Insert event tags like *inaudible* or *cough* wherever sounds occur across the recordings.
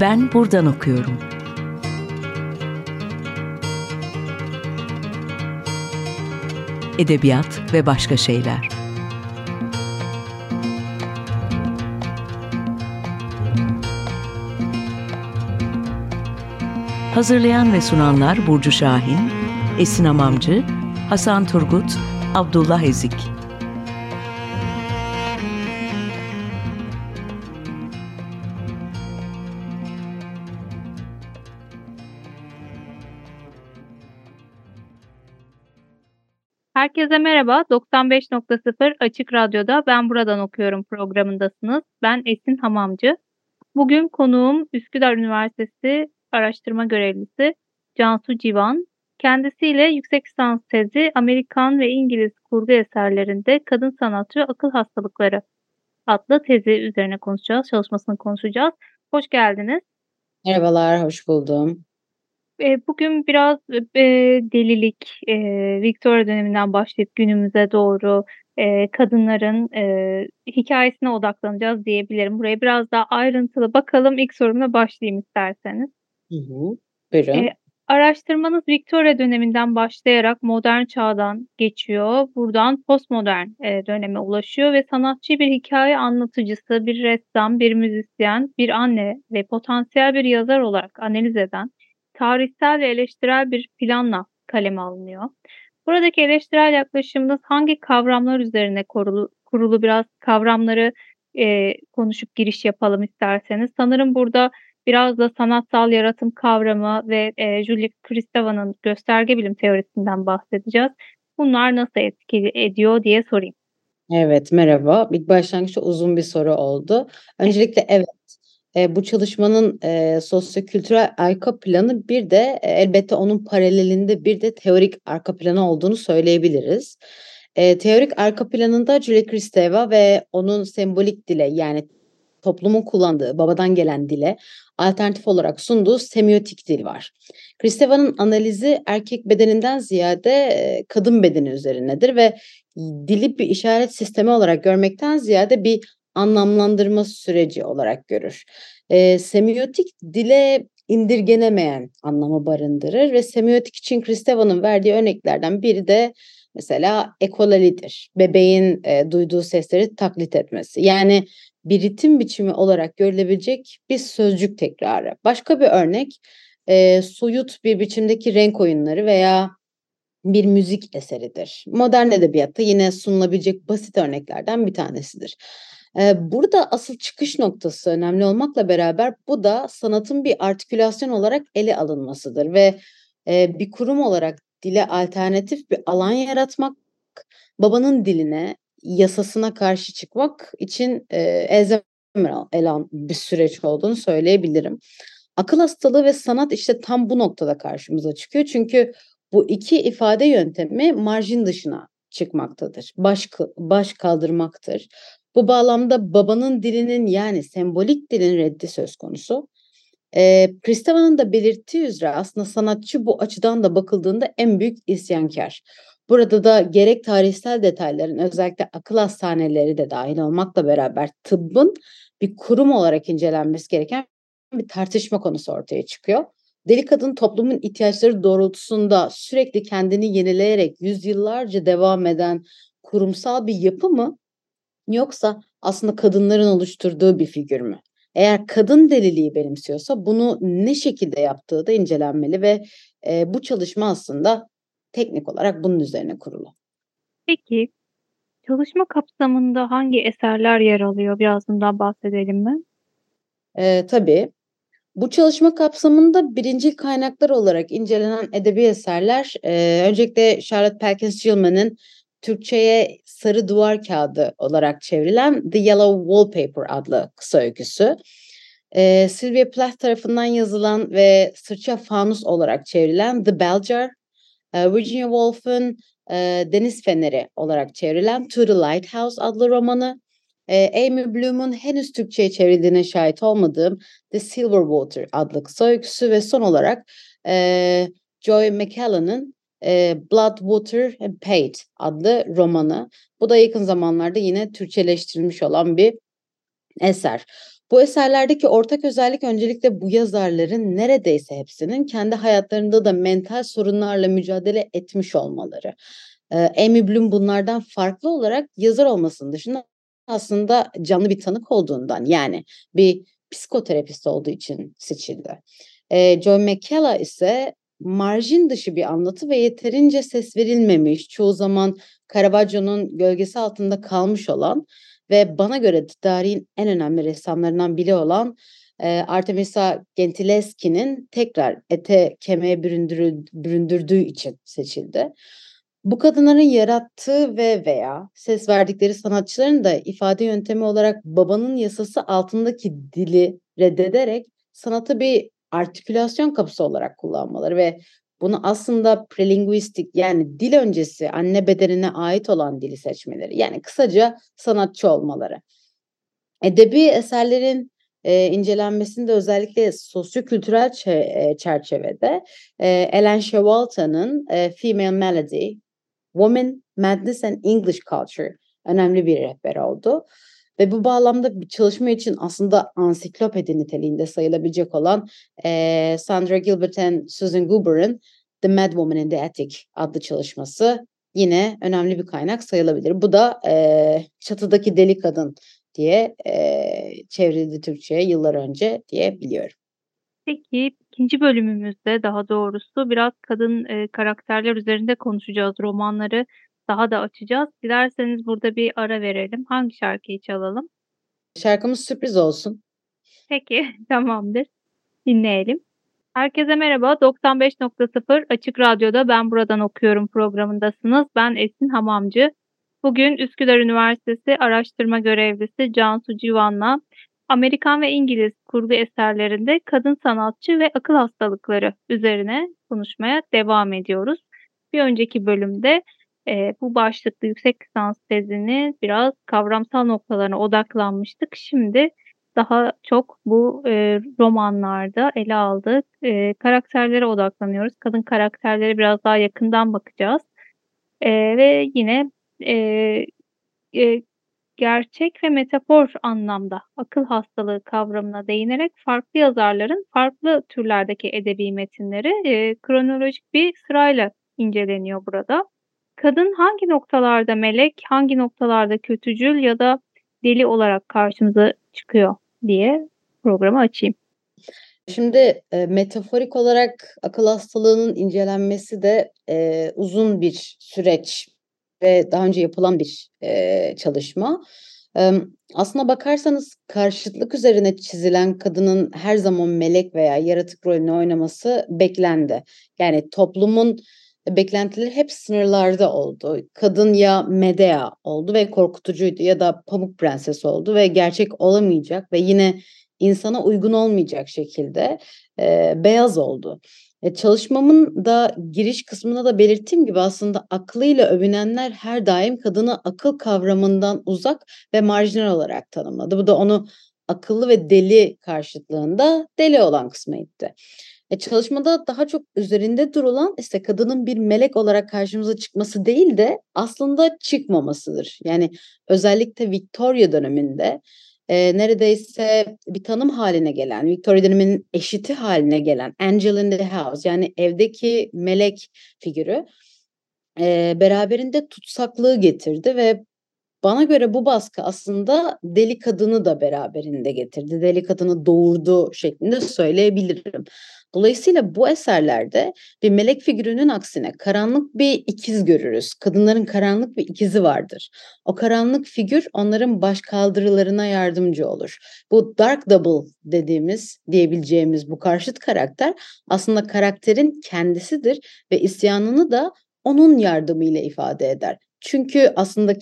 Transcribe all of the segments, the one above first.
Ben buradan okuyorum. Edebiyat ve başka şeyler. Hazırlayan ve sunanlar Burcu Şahin, Esin Amamcı, Hasan Turgut, Abdullah Ezik. Herkese merhaba. 95.0 Açık Radyo'da Ben Buradan Okuyorum programındasınız. Ben Esin Hamamcı. Bugün konuğum Üsküdar Üniversitesi araştırma görevlisi Cansu Civan. Kendisiyle yüksek lisans tezi Amerikan ve İngiliz kurgu eserlerinde kadın sanatçı akıl hastalıkları adlı tezi üzerine konuşacağız, çalışmasını konuşacağız. Hoş geldiniz. Merhabalar, hoş buldum. Bugün biraz, eee, delilik, eee, Victoria döneminden başlayıp günümüze doğru, eee, kadınların, eee, hikâyesine odaklanacağız diyebilirim. Buraya biraz daha ayrıntılı bakalım. İlk sorumla başlayayım isterseniz. Hı hı. Buyurun. Eee, araştırmanız Victoria döneminden başlayarak modern çağdan geçiyor. Buradan postmodern, eee, döneme ulaşıyor ve sanatçı bir hikâye anlatıcısı, bir ressam, bir müzisyen, bir anne ve potansiyel bir yazar olarak analiz eden tarihsel ve eleştirel bir planla kaleme alınıyor. Buradaki eleştirel yaklaşımınız hangi kavramlar üzerine korulu kurulu? Biraz kavramları, eee, konuşup giriş yapalım isterseniz. Sanırım burada biraz da sanatsal yaratım kavramı ve, eee, Julia Kristeva'nın gösterge bilim teorisinden bahsedeceğiz. Bunlar nasıl etki ediyor diye sorayım. Evet, merhaba. İlk başlangıçta uzun bir soru oldu. Öncelikle evet, eee, bu çalışmanın, eee, sosyokültürel arka planı bir de, eee, elbette onun paralelinde bir de teorik arka planı olduğunu söyleyebiliriz. Eee, teorik arka planında Julia Kristeva ve onun sembolik dile yani toplumun kullandığı babadan gelen dile alternatif olarak sunduğu semiotik dil var. Kristeva'nın analizi erkek bedeninden ziyade, kadın bedeni üzerinedir ve dili bir işaret sistemi olarak görmekten ziyade bir anlamlandırma süreci olarak görür. Eee, semiotik dile indirgenemeyen anlamı barındırır ve semiotik için Kristeva'nın verdiği örneklerden biri de mesela ekolalidir. Bebeğin, eee, duyduğu sesleri taklit etmesi. Yani bir ritim biçimi olarak görülebilecek bir sözcük tekrarı. Başka bir örnek, eee, soyut bir biçimdeki renk oyunları veya bir müzik eseridir. Modern edebiyatta yine sunulabilecek basit örneklerden bir tanesidir. Burada asıl çıkış noktası önemli olmakla beraber bu da sanatın bir artikülasyon olarak ele alınmasıdır ve, bir kurum olarak dile alternatif bir alan yaratmak, babanın diline, yasasına karşı çıkmak için, elzem ele alan bir süreç olduğunu söyleyebilirim. Akıl hastalığı ve sanat işte tam bu noktada karşımıza çıkıyor. Çünkü bu iki ifade yöntemi marjin dışına çıkmaktadır. Baş baş kaldırmaktır. Bu bağlamda babanın dilinin yani sembolik dilin reddi söz konusu. Eee, Kristeva'nın da belirttiği üzere aslında sanatçı bu açıdan da bakıldığında en büyük isyankâr. Burada da gerek tarihsel detayların özellikle akıl hastaneleri de dâhil olmakla beraber tıbbın bir kurum olarak incelenmesi gereken bir tartışma konusu ortaya çıkıyor. Deli kadın toplumun ihtiyaçları doğrultusunda sürekli kendini yenileyerek yüzyıllarca devam eden kurumsal bir yapı mı? Yoksa aslında kadınların oluşturduğu bir figür mü? Eğer kadın deliliği benimsiyorsa bunu ne şekilde yaptığı da incelenmeli ve, eee, bu çalışma aslında teknik olarak bunun üzerine kurulu. Peki, çalışma kapsamında hangi eserler yer alıyor? Biraz bundan bahsedelim mi? Eee, tabii. Bu çalışma kapsamında birincil kaynaklar olarak incelenen edebi eserler, eee, öncelikle Charlotte Perkins Gilman'ın Türkçeye Sarı Duvar Kağıdı olarak çevrilen The Yellow Wallpaper adlı kısa öyküsü. Eee, Sylvia Plath tarafından yazılan ve Sırça Fanus olarak çevrilen The eee, Virginia Woolf'un, eee, Deniz Feneri olarak çevrilen To the Lighthouse adlı romanı, eee, Amy Bloom'un henüz Türkçeye çevrildiğine şahit olmadığım The Silver Water adlı kısa öyküsü ve son olarak, eee, Joy McCallan'ın, Blood, Water and Paint adlı romanı. Bu da yakın zamanlarda yine Türkçeleştirilmiş olan bir eser. Bu eserlerdeki ortak özellik öncelikle bu yazarların neredeyse hepsinin kendi hayatlarında da mental sorunlarla mücadele etmiş olmaları. Ee, Amy Bloom bunlardan farklı olarak yazar olmasının dışında aslında canlı bir tanık olduğundan yani bir psikoterapist olduğu için seçildi. Joy McKellar ise marjin dışı bir anlatı ve yeterince ses verilmemiş, çoğu zaman Caravaggio'nun gölgesi altında kalmış olan ve bana göre tarihin en önemli ressamlarından biri olan e, Artemisa Gentileschi'nin tekrar ete kemiğe büründürdüğü için seçildi. Bu kadınların yarattığı ve veya ses verdikleri sanatçıların da ifade yöntemi olarak babanın yasası altındaki dili reddederek sanatı bir artikülasyon kapısı olarak kullanmaları ve bunu aslında prelinguistik yani dil öncesi anne bedenine ait olan dili seçmeleri. Yani kısaca sanatçı olmaları. Edebi eserlerin e, incelenmesinde özellikle sosyokültürel e, çerçevede e, Ellen Shewalta'nın e, Female Melody, Woman, Madness and English Culture önemli bir rehber oldu. Ve bu bağlamda bir çalışma için aslında ansiklopedi niteliğinde sayılabilecek olan e, Sandra Gilbert and Susan Goober'ın The Mad Woman in the Attic adlı çalışması yine önemli bir kaynak sayılabilir. Bu da e, çatıdaki deli kadın diye e, çevrildi Türkçe'ye yıllar önce diye biliyorum. Peki ikinci bölümümüzde daha doğrusu biraz kadın e, karakterler üzerinde konuşacağız. Romanları daha da açacağız. Dilerseniz burada bir ara verelim. Hangi şarkıyı çalalım? Şarkımız sürpriz olsun. Peki, *laughs* tamamdır. Dinleyelim. Herkese merhaba. 95.0 Açık Radyo'da Ben Buradan Okuyorum programındasınız. Ben Esin Hamamcı. Bugün Üsküdar Üniversitesi araştırma görevlisi Cansu Civan'la Amerikan ve İngiliz kurgu eserlerinde kadın sanatçı ve akıl hastalıkları üzerine konuşmaya devam ediyoruz. Bir önceki bölümde e, bu başlıklı yüksek lisans tezini biraz kavramsal noktalarına odaklanmıştık. Şimdi daha çok bu e, romanlarda ele aldık. E, karakterlere odaklanıyoruz. Kadın karakterlere biraz daha yakından bakacağız. E, ve yine e, e, gerçek ve metafor anlamda akıl hastalığı kavramına değinerek farklı yazarların farklı türlerdeki edebi metinleri e, kronolojik bir sırayla inceleniyor burada. Kadın hangi noktalarda melek, hangi noktalarda kötücül ya da deli olarak karşımıza çıkıyor diye programı açayım. Şimdi e, metaforik olarak akıl hastalığının incelenmesi de e, uzun bir süreç ve daha önce yapılan bir e, çalışma. E, aslına bakarsanız karşıtlık üzerine çizilen kadının her zaman melek veya yaratık rolünü oynaması beklendi. Yani toplumun beklentileri hep sınırlarda oldu. Kadın ya Medea oldu ve korkutucuydu ya da Pamuk Prenses oldu ve gerçek olamayacak ve yine insana uygun olmayacak şekilde e, beyaz oldu. E, çalışmamın da giriş kısmında da belirttiğim gibi aslında aklıyla övünenler her daim kadını akıl kavramından uzak ve marjinal olarak tanımladı. Bu da onu akıllı ve deli karşıtlığında deli olan kısmı itti. E, çalışmada daha çok üzerinde durulan işte kadının bir melek olarak karşımıza çıkması değil de aslında çıkmamasıdır. Yani özellikle Victoria döneminde e, neredeyse bir tanım haline gelen, Victoria döneminin eşiti haline gelen Angel in the House yani evdeki melek figürü e, beraberinde tutsaklığı getirdi ve bana göre bu baskı aslında deli kadını da beraberinde getirdi. Deli kadını doğurdu şeklinde söyleyebilirim. Dolayısıyla bu eserlerde bir melek figürünün aksine karanlık bir ikiz görürüz. Kadınların karanlık bir ikizi vardır. O karanlık figür onların baş kaldırılarına yardımcı olur. Bu dark double dediğimiz, diyebileceğimiz bu karşıt karakter aslında karakterin kendisidir ve isyanını da onun yardımıyla ifade eder. Çünkü aslında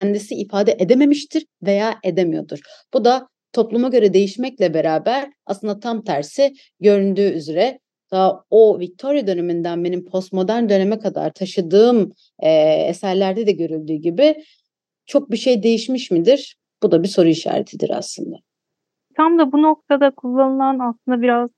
kendisi ifade edememiştir veya edemiyordur. Bu da topluma göre değişmekle beraber aslında tam tersi göründüğü üzere daha o Victoria döneminden benim postmodern döneme kadar taşıdığım e, eserlerde de görüldüğü gibi çok bir şey değişmiş midir? Bu da bir soru işaretidir aslında. Tam da bu noktada kullanılan aslında biraz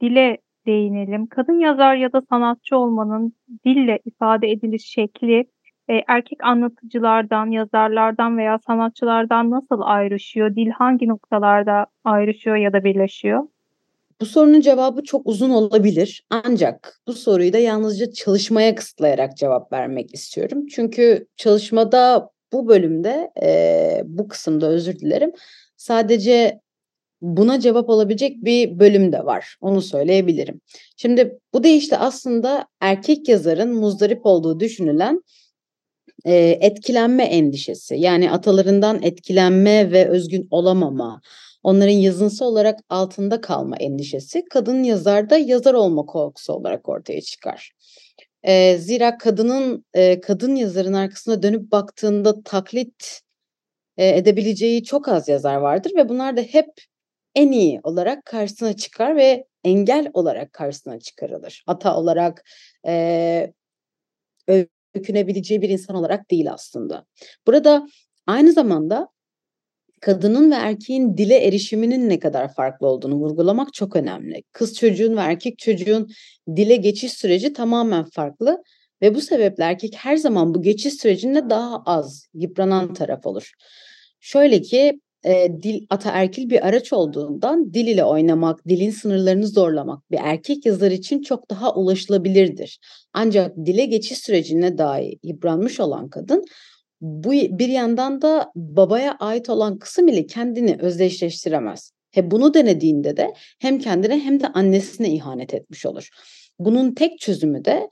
dile değinelim. Kadın yazar ya da sanatçı olmanın dille ifade ediliş şekli eee, erkek anlatıcılardan, yazarlardan veya sanatçılardan nasıl ayrışıyor? Dil hangi noktalarda ayrışıyor ya da birleşiyor? Bu sorunun cevabı çok uzun olabilir. Ancak bu soruyu da yalnızca çalışmaya kısıtlayarak cevap vermek istiyorum. Çünkü çalışmada bu bölümde, eee, bu kısımda özür dilerim, sadece buna cevap olabilecek bir bölüm de var. Onu söyleyebilirim. Şimdi bu deyişle aslında erkek yazarın muzdarip olduğu düşünülen eee, etkilenme endişesi. Yani atalarından etkilenme ve özgün olamama, onların yazınsı olarak altında kalma endişesi kadın yazarda yazar olma korkusu olarak ortaya çıkar. Eee, zira kadının, eee, kadın yazarın arkasına dönüp baktığında taklit, eee, edebileceği çok az yazar vardır ve bunlar da hep en iyi olarak karşısına çıkar ve engel olarak karşısına çıkarılır. Ata olarak, eee, öykünebileceği bir insan olarak değil aslında. Burada aynı zamanda kadının ve erkeğin dile erişiminin ne kadar farklı olduğunu vurgulamak çok önemli. Kız çocuğun ve erkek çocuğun dile geçiş süreci tamamen farklı ve bu sebeple erkek her zaman bu geçiş sürecinde daha az yıpranan taraf olur. Şöyle ki eee, dil ataerkil bir araç olduğundan dil ile oynamak, dilin sınırlarını zorlamak bir erkek yazar için çok daha ulaşılabilirdir. Ancak dile geçiş sürecine dahi yıpranmış olan kadın bu bir yandan da babaya ait olan kısım ile kendini özdeşleştiremez. He, bunu denediğinde de hem kendine hem de annesine ihanet etmiş olur. Bunun tek çözümü de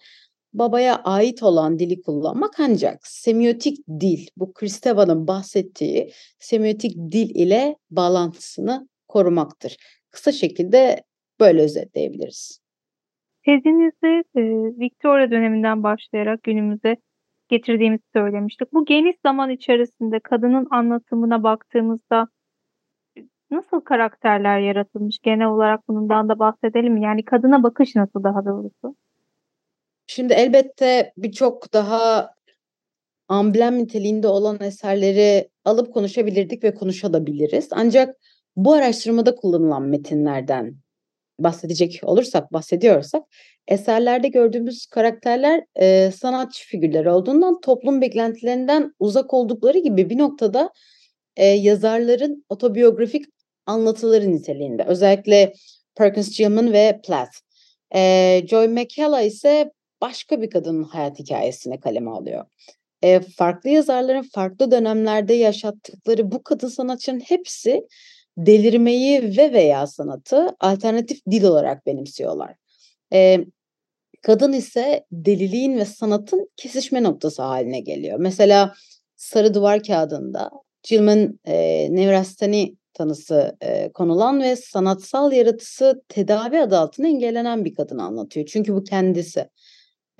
babaya ait olan dili kullanmak ancak semiotik dil, bu Kristeva'nın bahsettiği semiotik dil ile bağlantısını korumaktır. Kısa şekilde böyle özetleyebiliriz. Tezinizde, eee, Victoria döneminden başlayarak günümüze getirdiğimizi söylemiştik. Bu geniş zaman içerisinde kadının anlatımına baktığımızda nasıl karakterler yaratılmış? Genel olarak bundan da bahsedelim mi? Yani kadına bakış nasıl daha doğrusu? Şimdi elbette birçok daha amblem niteliğinde olan eserleri alıp konuşabilirdik ve konuşabiliriz. Ancak bu araştırmada kullanılan metinlerden bahsedecek olursak, bahsediyorsak eserlerde gördüğümüz karakterler eee, sanatçı figürleri olduğundan toplum beklentilerinden uzak oldukları gibi bir noktada eee, yazarların otobiyografik anlatıları niteliğinde. Özellikle Perkins Gilman ve Plath. Eee, Joy McCullough ise başka bir kadının hayat hikayesini kaleme alıyor. Eee, farklı yazarların farklı dönemlerde yaşattıkları bu kadın sanatçının hepsi delirmeyi ve veya sanatı alternatif dil olarak benimsiyorlar. Eee, kadın ise deliliğin ve sanatın kesişme noktası haline geliyor. Mesela Sarı Duvar Kağıdı'nda Gilman eee, nevrasteni tanısı eee, konulan ve sanatsal yaratısı tedavi adı altında engellenen bir kadını anlatıyor. Çünkü bu kendisi.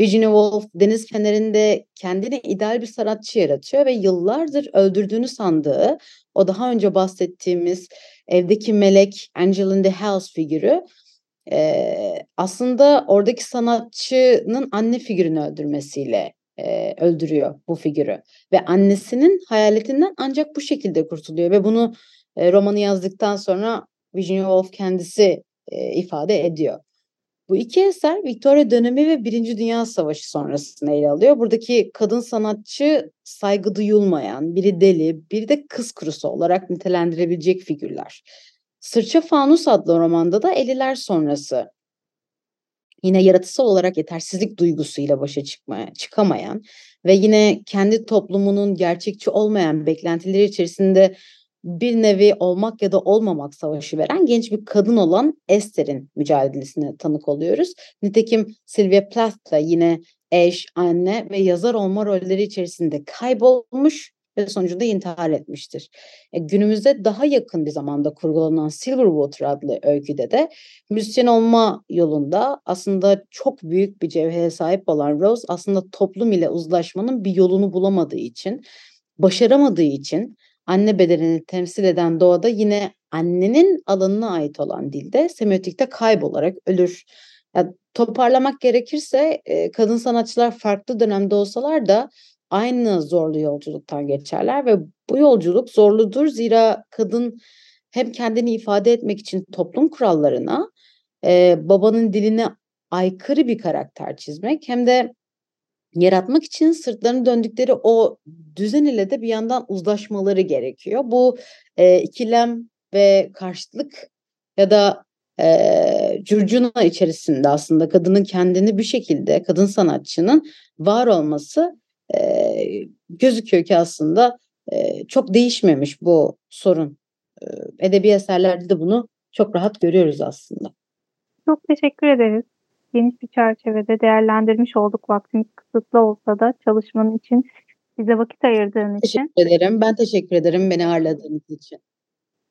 Virginia Woolf Deniz Feneri'nde kendine ideal bir sanatçı yaratıyor ve yıllardır öldürdüğünü sandığı o daha önce bahsettiğimiz evdeki melek Angel the House figürü eee, aslında oradaki sanatçının anne figürünü öldürmesiyle eee, öldürüyor bu figürü ve annesinin hayaletinden ancak bu şekilde kurtuluyor ve bunu eee, romanı yazdıktan sonra Virginia Woolf kendisi eee, ifade ediyor. Bu iki eser Victoria dönemi ve Birinci Dünya Savaşı sonrasını ele alıyor. Buradaki kadın sanatçı saygı duyulmayan, biri deli, biri de kız kurusu olarak nitelendirebilecek figürler. Sırça Fanus adlı romanda da 50'ler sonrası yine yaratısal olarak yetersizlik duygusuyla başa çıkmaya çıkamayan ve yine kendi toplumunun gerçekçi olmayan beklentileri içerisinde bir nevi olmak ya da olmamak savaşı veren genç bir kadın olan Esther'in mücadelesine tanık oluyoruz. Nitekim Sylvia Plath da yine eş, anne ve yazar olma rolleri içerisinde kaybolmuş ve sonucunda intihar etmiştir. E, günümüzde daha yakın bir zamanda kurgulanan Silverwater adlı öyküde de müzisyen olma yolunda aslında çok büyük bir cevhere sahip olan Rose aslında toplum ile uzlaşmanın bir yolunu bulamadığı için, başaramadığı için anne bedenini temsil eden doğada yine annenin alanına ait olan dilde semiotikte kaybolarak ölür. Ya, toparlamak gerekirse e, kadın sanatçılar farklı dönemde olsalar da aynı zorlu yolculuktan geçerler ve bu yolculuk zorludur zira kadın hem kendini ifade etmek için toplum kurallarına, e, babanın diline aykırı bir karakter çizmek hem de yaratmak için sırtlarını döndükleri o düzen ile de bir yandan uzlaşmaları gerekiyor. Bu e, ikilem ve karşıtlık ya da e, curcuna içerisinde aslında kadının kendini bir şekilde kadın sanatçının var olması e, gözüküyor ki aslında e, çok değişmemiş bu sorun. E, edebi eserlerde de bunu çok rahat görüyoruz aslında. Çok teşekkür ederiz. Geniş bir çerçevede değerlendirmiş olduk vaktimiz kısıtlı olsa da çalışmanın için bize vakit ayırdığın için. Teşekkür ederim. Ben teşekkür ederim beni ağırladığınız için.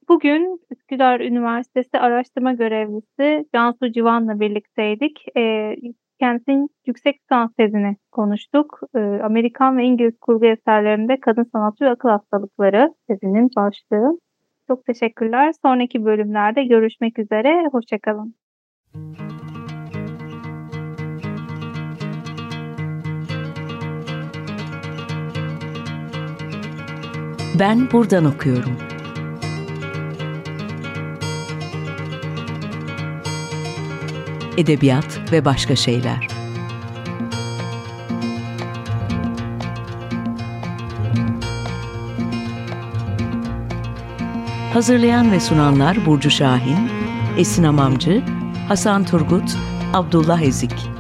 Bugün Üsküdar Üniversitesi araştırma görevlisi Cansu Civan'la birlikteydik. Ee, kendisinin yüksek lisans tezini konuştuk. Ee, Amerikan ve İngiliz kurgu eserlerinde kadın sanatçı ve akıl hastalıkları tezinin başlığı. Çok teşekkürler. Sonraki bölümlerde görüşmek üzere. Hoşçakalın. Ben buradan okuyorum. Edebiyat ve başka şeyler. Hazırlayan ve sunanlar Burcu Şahin, Esin Amamcı, Hasan Turgut, Abdullah Ezik.